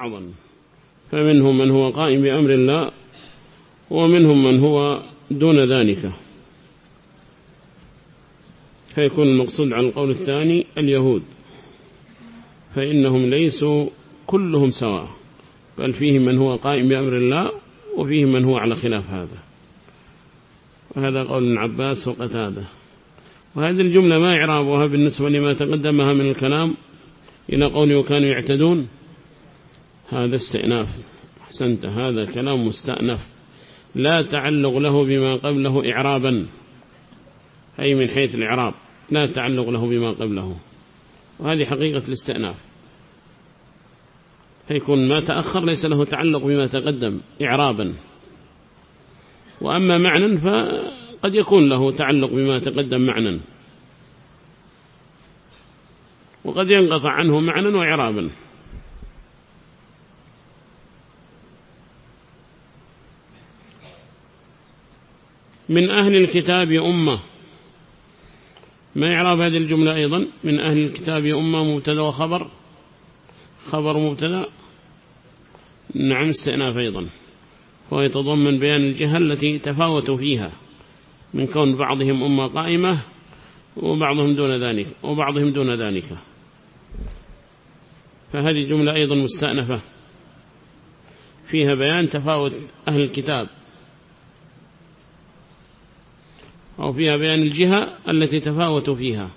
بعضا فمنهم من هو قائم بأمر الله ومنهم من هو دون ذلك. فيكون المقصود عن القول الثاني اليهود. فإنهم ليسوا كلهم سواء بل فيهم من هو قائم بأمر الله وفيهم من هو على خلاف هذا. وهذا قول ابن عباس وقتادة. وهذه الجملة ما إعرابها بالنسبة لما تقدمها من الكلام إلى قوله وكانوا يعتدون. هذا استئناف. أحسنت هذا كلام مستأنف. لا تعلق له بما قبله إعرابا. أي من حيث الإعراب. لا تعلق له بما قبله. وهذه حقيقة الاستئناف. فيكون ما تأخر ليس له تعلق بما تقدم إعرابا. وأما معنى فقد يكون له تعلق بما تقدم معنى وقد ينقطع عنه معنى وإعرابا. من أهل الكتاب أمة. ما إعراب هذه الجملة أيضا؟ من أهل الكتاب أمة مبتدأ وخبر. خبر مبتدأ. نعم استئناف أيضا. هو يتضمن بيان الجهة التي تفاوتوا فيها من كون بعضهم أمة قائمة وبعضهم دون ذلك وبعضهم دون ذلك. فهذه جملة أيضا مستأنفة. فيها بيان تفاوت أهل الكتاب. أو فيها بيان الجهة التي تفاوتوا فيها.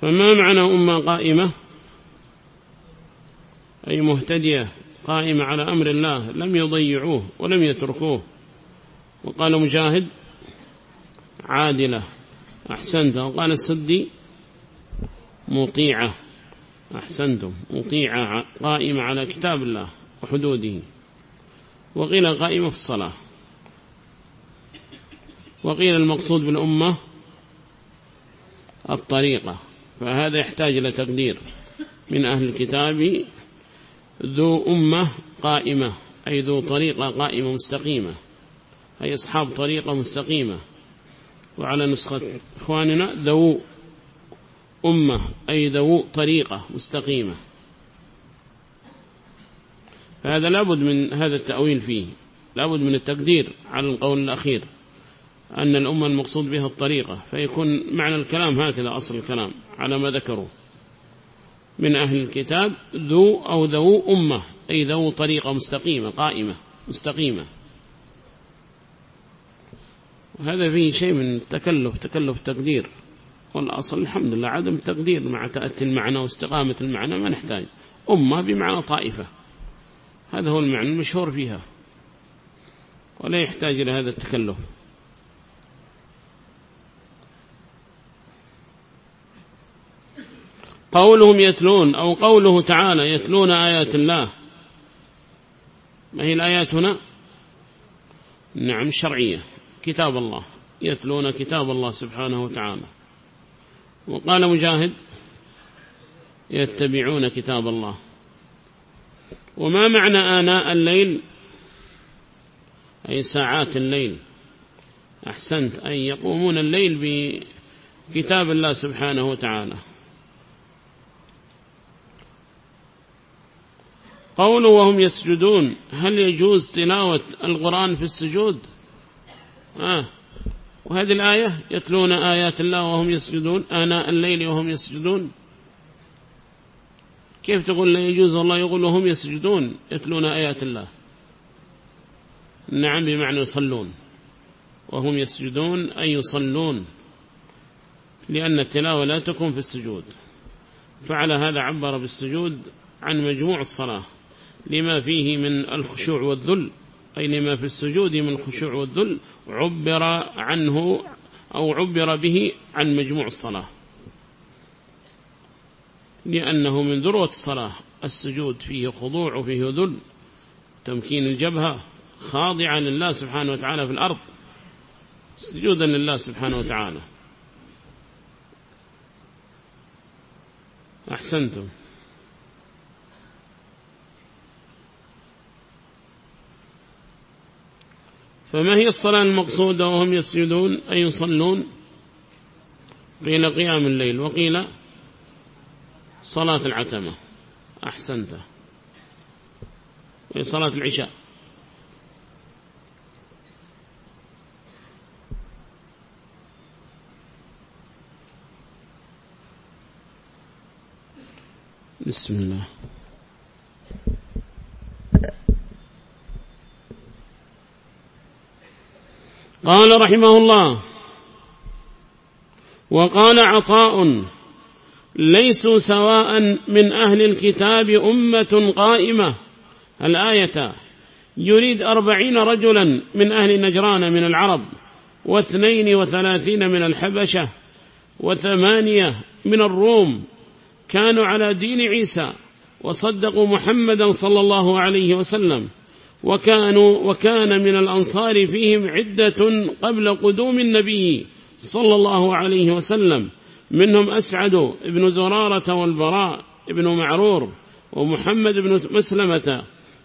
فما معنى أمة قائمة؟ أي مهتدية قائمة على أمر الله لم يضيعوه ولم يتركوه. وقال مجاهد عادلة أحسنت وقال السدي مطيعة أحسنتم. مطيعة قائمة على كتاب الله وحدوده. وقيل قائمة في الصلاة. وقيل المقصود بالأمة الطريقة. فهذا يحتاج إلى تقدير من أهل الكتاب. ذو أمة قائمة أي ذو طريقة قائمة مستقيمة. أي أصحاب طريقة مستقيمة. وعلى نسخة إخواننا ذو أمة أي ذو طريقة مستقيمة. فهذا لابد من هذا التأويل فيه. لابد من التقدير على القول الأخير أن الأمة المقصود بها الطريقة. فيكون معنى الكلام هكذا أصل الكلام على ما ذكروا. من أهل الكتاب ذو أو ذو أمة أي ذو طريقة مستقيمة قائمة مستقيمة. وهذا فيه شيء من تكلف تكلف تقدير. والأصل الحمد لله عدم تقدير مع تأتي المعنى واستقامة المعنى ما نحتاج. أمة بمعنى طائفة. هذا هو المعنى المشهور فيها. ولا يحتاج إلى هذا التكلف. قولهم يتلون أو قوله تعالى يتلون آيات الله. ما هي الآيات هنا؟ نعم شرعية. كتاب الله يتلون كتاب الله سبحانه وتعالى. وقال مجاهد يتبعون كتاب الله. وما معنى آناء الليل؟ أي ساعات الليل. أحسنت أن يقومون الليل بكتاب الله سبحانه وتعالى. قوله وهم يسجدون هل يجوز تلاوة القرآن في السجود؟ آه. وهذه الآية يتلون آيات الله وهم يسجدون آناء الليل وهم يسجدون. كيف تقول لا يجوز الله يقول وهم يسجدون؟ يتلون آيات الله. نعم بمعنى يصلون. وهم يسجدون أي يصلون. لأن التلاوة لا تكون في السجود. فعلى هذا عبر بالسجود عن مجموع الصلاة. لما فيه من الخشوع والذل. أي لما في السجود من الخشوع والذل عبر عنه أو عبر به عن مجموع الصلاة. لأنه من ذروة الصلاة السجود فيه خضوع وفيه ذل تمكين الجبهة خاضعة لله سبحانه وتعالى في الأرض سجودا لله سبحانه وتعالى. أحسنتم. فما هي الصلاة المقصودة وهم يسجدون أي يصلون؟ قيل قيام الليل وقيل صلاة العتمة. أحسنت. صلاة العشاء. بسم الله. قال رحمه الله وقال عطاء ليسوا سواء من أهل الكتاب أمة قائمة. الآية يريد أربعين رجلا من أهل نجران من العرب واثنين وثلاثين من الحبشة وثمانية من الروم. كانوا على دين عيسى وصدقوا محمدا صلى الله عليه وسلم. وكانوا وكان من الأنصار فيهم عدة قبل قدوم النبي صلى الله عليه وسلم. منهم أسعد بن زرارة والبراء بن معرور ومحمد بن مسلمة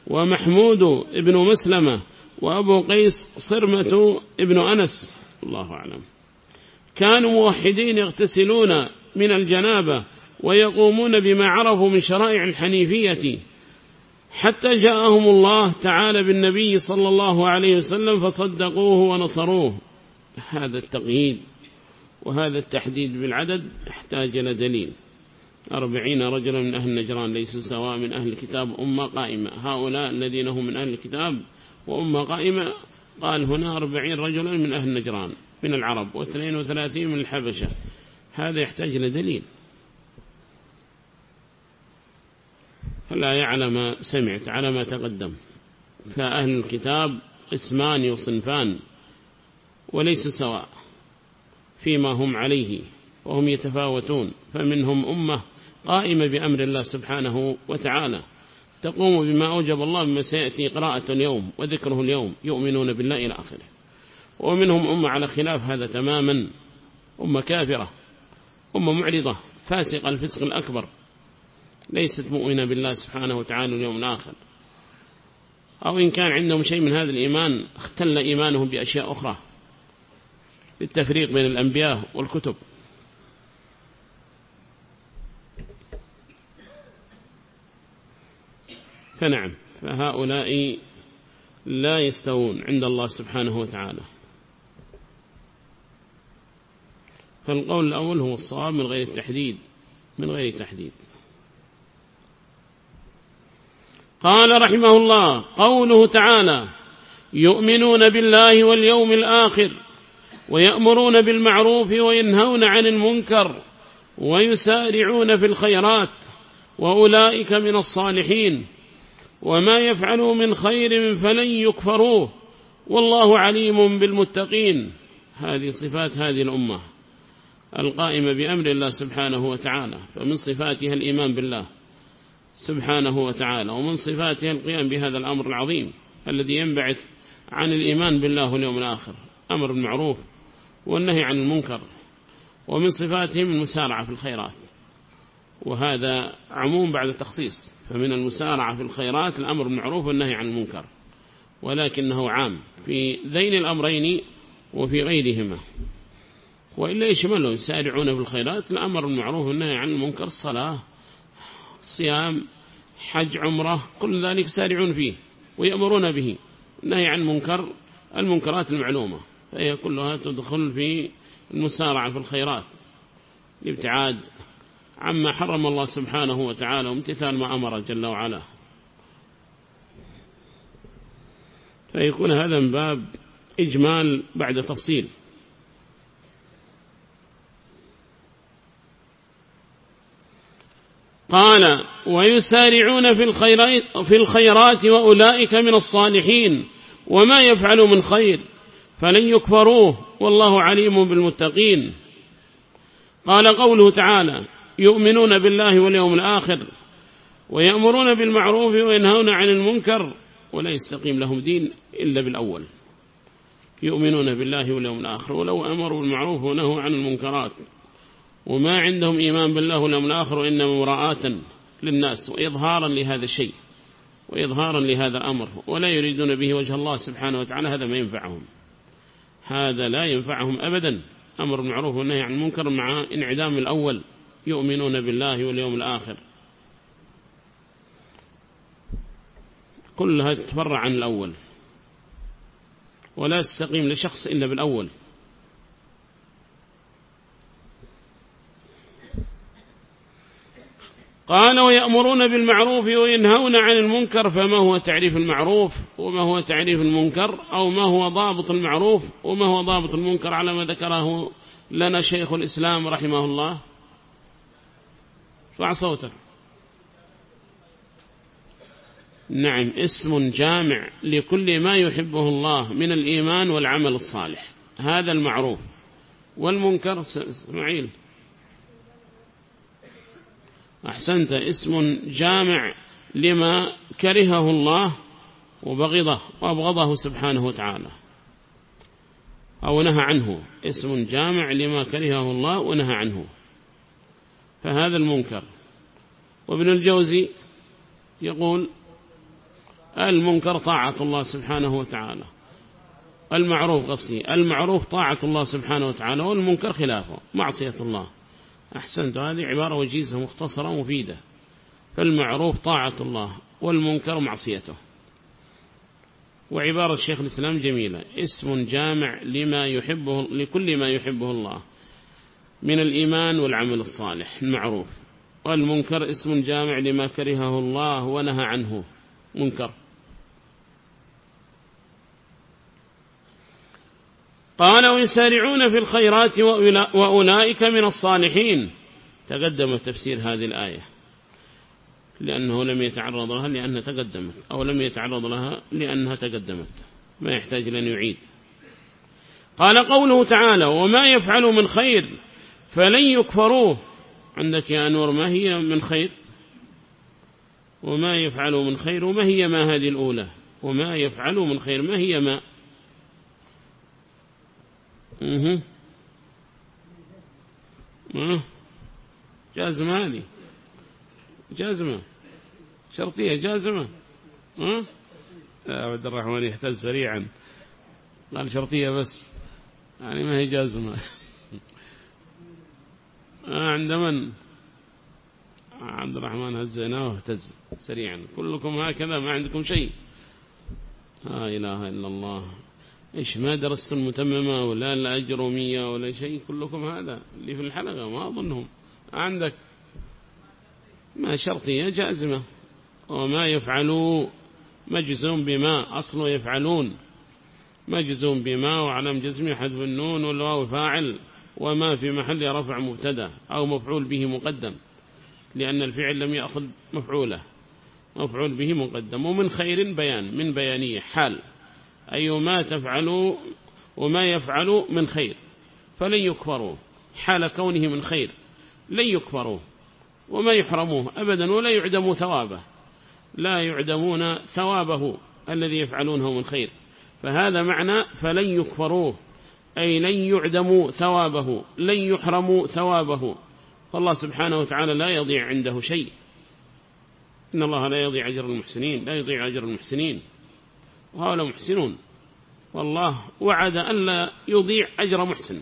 ومحمود بن مسلمة وأبو قيس صرمة بن أنس. الله أعلم. كانوا موحدين يغتسلون من الجنابة ويقومون بما عرفوا من شرائع الحنيفية. حتى جاءهم الله تعالى بالنبي صلى الله عليه وسلم فصدقوه ونصروه. هذا التقييد وهذا التحديد بالعدد احتاج إلى دليل. أربعين رجلا من أهل نجران ليسوا سواء من أهل الكتاب أمة قائمة. هؤلاء الذين هم من أهل الكتاب وأمة قائمة قال هنا أربعين رجلا من أهل نجران من العرب واثنين وثلاثين من الحبشة. هذا يحتاج إلى دليل. فلا يعلم سمعت على ما تقدم. فأهل الكتاب اسمان وصنفان وليسوا سواء فيما هم عليه وهم يتفاوتون. فمنهم أمة قائمة بأمر الله سبحانه وتعالى. تقوم بما أوجب الله مما سيأتي قراءة اليوم وذكره اليوم يؤمنون بالله إلى آخره. ومنهم أمة على خلاف هذا تماما أمة كافرة أمة معرضة فاسقة الفسق الأكبر. ليست مؤمنة بالله سبحانه وتعالى اليوم الآخر. أو إن كان عندهم شيء من هذا الإيمان اختل إيمانهم بأشياء أخرى. للتفريق بين الأنبياء والكتب. فنعم فهؤلاء لا يستوون عند الله سبحانه وتعالى. فالقول الأول هو الصواب من غير التحديد من غير تحديد. قال رحمه الله قوله تعالى يؤمنون بالله واليوم الآخر ويأمرون بالمعروف وينهون عن المنكر ويسارعون في الخيرات وأولئك من الصالحين. وما يفعلوا من خير فلن يكفروه والله عليم بالمتقين. هذه صفات هذه الأمة القائمة بأمر الله سبحانه وتعالى فمن صفاتها الإيمان بالله. سبحانه وتعالى. ومن صفاتها القيام بهذا الأمر العظيم الذي ينبعث عن الإيمان بالله واليوم الآخر أمر المعروف والنهي عن المنكر ومن صفاتهم المسارعة في الخيرات. وهذا عموم بعد تخصيص فمن المسارعة في الخيرات الأمر المعروف والنهي عن المنكر. ولكنه عام في ذين الأمرين وفي غيرهما. وإلا يشمله يسارعون في الخيرات الأمر المعروف والنهي عن المنكر الصلاة صيام حج عمرة كل ذلك سارعون فيه ويأمرون به. النهي عن منكر المنكرات المعلومة فهي كلها تدخل في المسارعة في الخيرات. الابتعاد عما حرم الله سبحانه وتعالى وامتثال ما أمر جل وعلا. فيكون هذا من باب إجمال بعد تفصيل. قال ويسارعون في الخيرات, في الخيرات وأولئك من الصالحين وما يفعلوا من خير فلن يكفروه والله عليم بالمتقين. قال قوله تعالى يؤمنون بالله واليوم الآخر ويأمرون بالمعروف وينهون عن المنكر ولا يستقيم لهم دين إلا بالأول. يؤمنون بالله واليوم الآخر ولو أمروا بالمعروف ونهوا عن المنكرات. وما عندهم إيمان بالله واليوم الآخر إنما مراءة للناس وإظهارا لهذا الشيء وإظهارا لهذا الأمر ولا يريدون به وجه الله سبحانه وتعالى هذا ما ينفعهم. هذا لا ينفعهم أبدا. أمر المعروف والنهي عن المنكر مع انعدام الأول يؤمنون بالله واليوم الآخر. كلها تتفرع عن الأول. ولا تستقيم لشخص إلا بالأول. قال ويأمرون بالمعروف وينهون عن المنكر فما هو تعريف المعروف وما هو تعريف المنكر؟ أو ما هو ضابط المعروف وما هو ضابط المنكر؟ على ما ذكره لنا شيخ الإسلام رحمه الله. ارفع صوتك؟ نعم اسم جامع لكل ما يحبه الله من الإيمان والعمل الصالح. هذا المعروف. والمنكر إسماعيل. أحسنت اسم جامع لما كرهه الله وبغضه وأبغضه سبحانه وتعالى. أو نهى عنه. اسم جامع لما كرهه الله ونهى عنه. فهذا المنكر. وابن الجوزي يقول المنكر طاعة الله سبحانه وتعالى. المعروف قصدي المعروف طاعة الله سبحانه وتعالى والمنكر خلافه معصية الله. أحسنت. هذه عبارة وجيزة مختصرة مفيدة. فالمعروف طاعة الله والمنكر معصيته. وعبارة الشيخ الإسلام جميلة. اسم جامع لما يحبه لكل ما يحبه الله. من الإيمان والعمل الصالح المعروف. والمنكر اسم جامع لما كرهه الله ونهى عنه. منكر. قال ويسارعون في الخيرات وأولئك من الصالحين. تقدم تفسير هذه الآية. لأنه لم يتعرض لها لأنها تقدمت أو لم يتعرض لها لأنها تقدمت. ما يحتاج لأن يعيد. قال قوله تعالى وما يفعل من خير فلن يكفروه. عندك يا أنور ما هي من خير؟ وما يفعل من خير وما هي ما هذه الأولى؟ وما يفعل من خير ما هي ما؟ جازمة هذه. جازمة. شرطية جازمة. ها عبد الرحمن يحتاج سريعا. قال شرطية بس. يعني ما هي جازمة. عند من؟ عبد الرحمن هزيناه واهتز سريعا. كلكم هكذا ما عندكم شيء. لا إله إلا الله. إيش ما درست المتممة ولا الأجرمية ولا شيء كلكم هذا اللي في الحلقة ما أظنهم. عندك ما شرطية جازمة. وما يفعلوا مجزوم بما أصله يفعلون. مجزوم بما وعلم جزم حذف النون والواو فاعل وما في محل رفع مبتدا أو مفعول به مقدم لأن الفعل لم يأخذ مفعوله. مفعول به مقدم ومن خير بيان من بيانية حال. أي ما تفعلوا وما يفعلوا من خير فلن يكفروا حال كونه من خير لن يكفروا وما يحرموه أبدا ولا يعدموا ثوابه لا يعدمون ثوابه الذي يفعلونه من خير فهذا معنى فلن يكفروه أي لن يعدموا ثوابه لن يحرموا ثوابه. فالله سبحانه وتعالى لا يضيع عنده شيء. إن الله لا يضيع أجر المحسنين لا يضيع أجر المحسنين. وهؤلاء محسنون. والله وعد أن لا يضيع أجر محسن.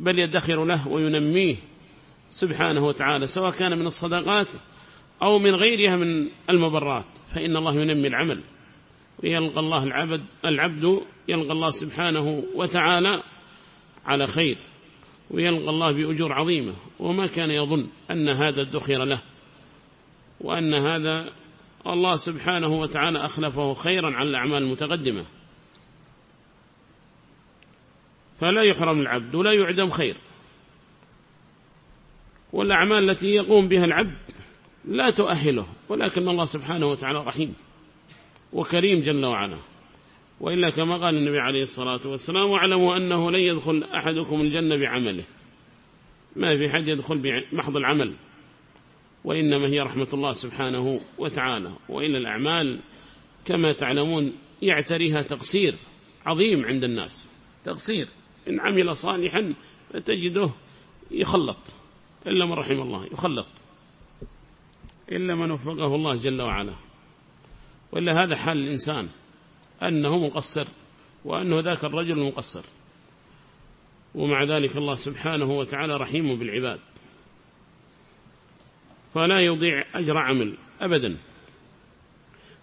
بل يدخر له وينميه سبحانه وتعالى سواء كان من الصدقات أو من غيرها من المبرات. فإن الله ينمي العمل. ويلقى الله العبد العبد يلقى الله سبحانه وتعالى على خير. ويلقى الله بأجور عظيمة. وما كان يظن أن هذا الدخير له. وأن هذا الله سبحانه وتعالى أخلفه خيرا عن الأعمال المتقدمة. فلا يحرم العبد ولا يعدم خير. والأعمال التي يقوم بها العبد لا تؤهله ولكن الله سبحانه وتعالى رحيم وكريم جل وعلا. وإلا كما قال النبي عليه الصلاة والسلام واعلموا أنه لن يدخل أحدكم الجنة بعمله. ما في حد يدخل بمحض العمل. وإنما هي رحمة الله سبحانه وتعالى. وإلا الأعمال كما تعلمون يعتريها تقصير عظيم عند الناس. تقصير. إن عمل صالحا فتجده يخلط. إلا من رحم الله يخلط. إلا من وفقه الله جل وعلا. وإلا هذا حال الإنسان. أنه مقصر وأنه ذاك الرجل مقصر ومع ذلك الله سبحانه وتعالى رحيم بالعباد. فلا يضيع أجر عمل أبدا.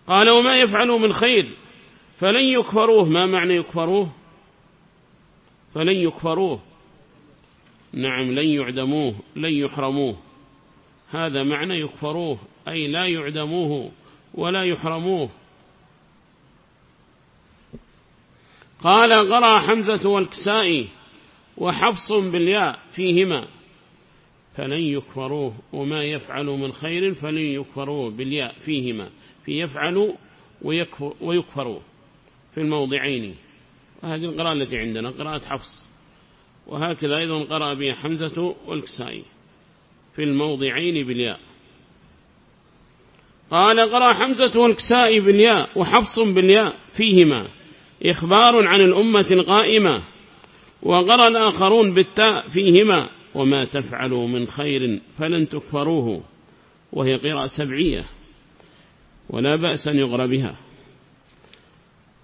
قال وما يفعلوا من خير فلن يكفروه. ما معنى يكفروه؟ فلن يكفروه. نعم لن يعدموه لن يحرموه. هذا معنى يكفروه أي لا يعدموه ولا يحرموه. قال قرأ حمزة والكسائي وحفص بالياء فيهما. فلن يكفروه وما يفعلوا من خير فلن يكفروه بالياء فيهما في يفعلوا ويكفروا في الموضعين. وهذه القراءة التي عندنا قراءة حفص. وهكذا أيضا قرأ بها حمزة والكسائي. في الموضعين بالياء. قال قرأ حمزة والكسائي بالياء وحفص بالياء فيهما. إخبار عن الأمة القائمة. وقرأ الآخرون بالتاء فيهما. وما تفعلوا من خير فلن تكفروه. وهي قراءة سبعية ولا بأس أن يغرى بها.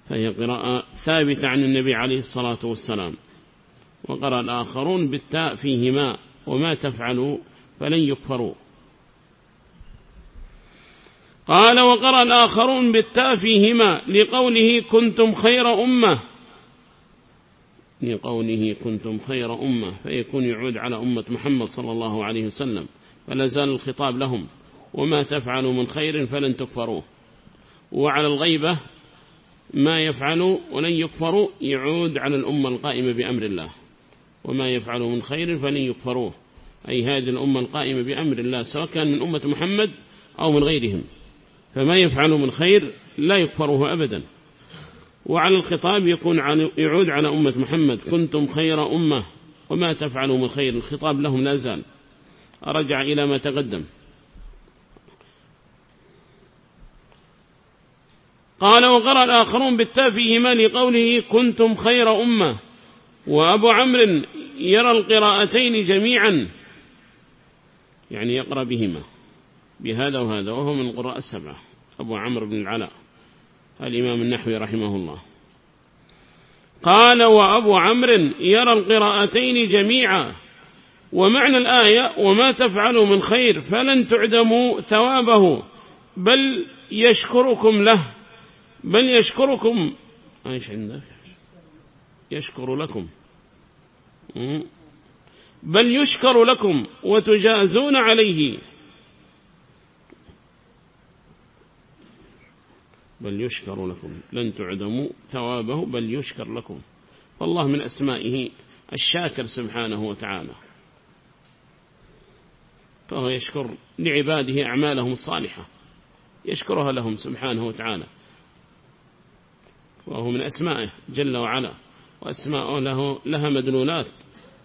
فهي قراءة ثابتة عن النبي عليه الصلاة والسلام. وقرأ الآخرون بالتاء فيهما وما تفعلوا فلن يكفروا. قال وقرأ الآخرون بالتاء فيهما لقوله كنتم خير أمة. لقوله كنتم خير أمة فيكون يعود على أمة محمد صلى الله عليه وسلم فلا زال الخطاب لهم وما تفعلوا من خير فلن تكفروه. وعلى الغيبة ما يفعلوا ولن يكفروا يعود على الأمة القائمة بأمر الله وما يفعلوا من خير فلن يكفروه. أي هذه الأمة القائمة بأمر الله سواء كان من أمة محمد أو من غيرهم. فما يفعلوا من خير لا يكفروه أبدا. وعلى الخطاب يكون يعود على أمة محمد كنتم خير أمة وما تفعلوا من خير. الخطاب لهم لا زال. أرجع إلى ما تقدم. قال وقرأ الآخرون بالتاء فيهما لقوله كنتم خير أمة. وأبو عمرو يرى القراءتين جميعا يعني يقرأ بهما بهذا وهذا وهو من القراء السبعة. أبو عمرو بن العلاء الإمام النحوي رحمه الله. قال وأبو عمرو يرى القراءتين جميعا ومعنى الآية وما تفعلوا من خير فلن تعدموا ثوابه بل يشكركم له بل يشكركم إيش عندك يشكر لكم بل يشكر لكم وتجازون عليه. يشكر لكم. لن تعدموا ثوابه بل يشكر لكم. فالله من أسمائه الشاكر سبحانه وتعالى. فهو يشكر لعباده أعمالهم الصالحة. يشكرها لهم سبحانه وتعالى. وهو من أسمائه جل وعلا. وأسماءه له لها مدلولات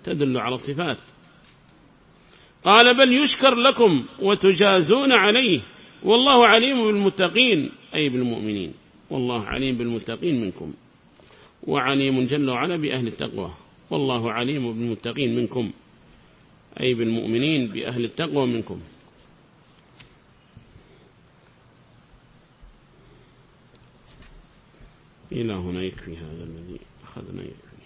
تدل على صفات. قال بل يشكر لكم وتجازون عليه. والله عليم بالمتقين. أي بالمؤمنين. والله عليم بالمتقين منكم. وعليم جل وعلا بأهل التقوى. والله عليم بالمتقين منكم. أي بالمؤمنين بأهل التقوى منكم. إلى هنا يكفي هذا الذي أخذنا يكفي.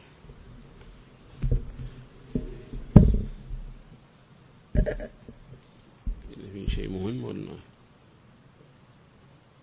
إذا في شيء مهم ولا؟